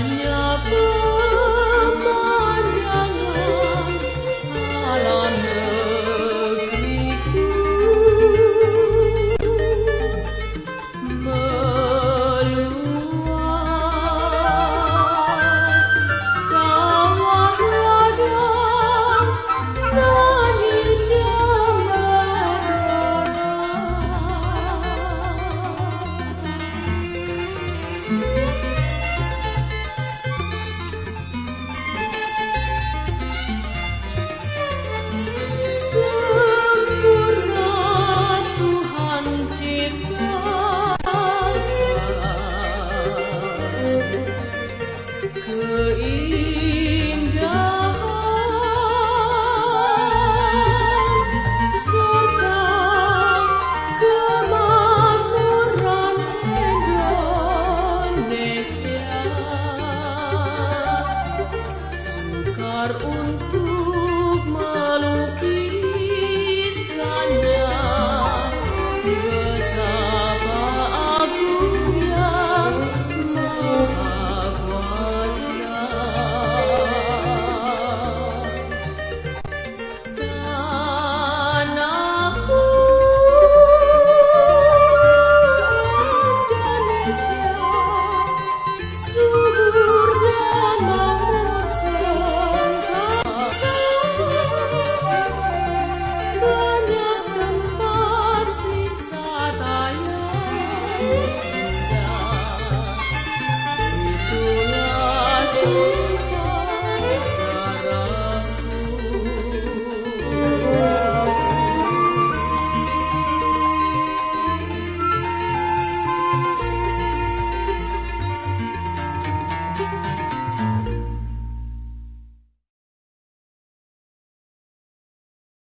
hanya pun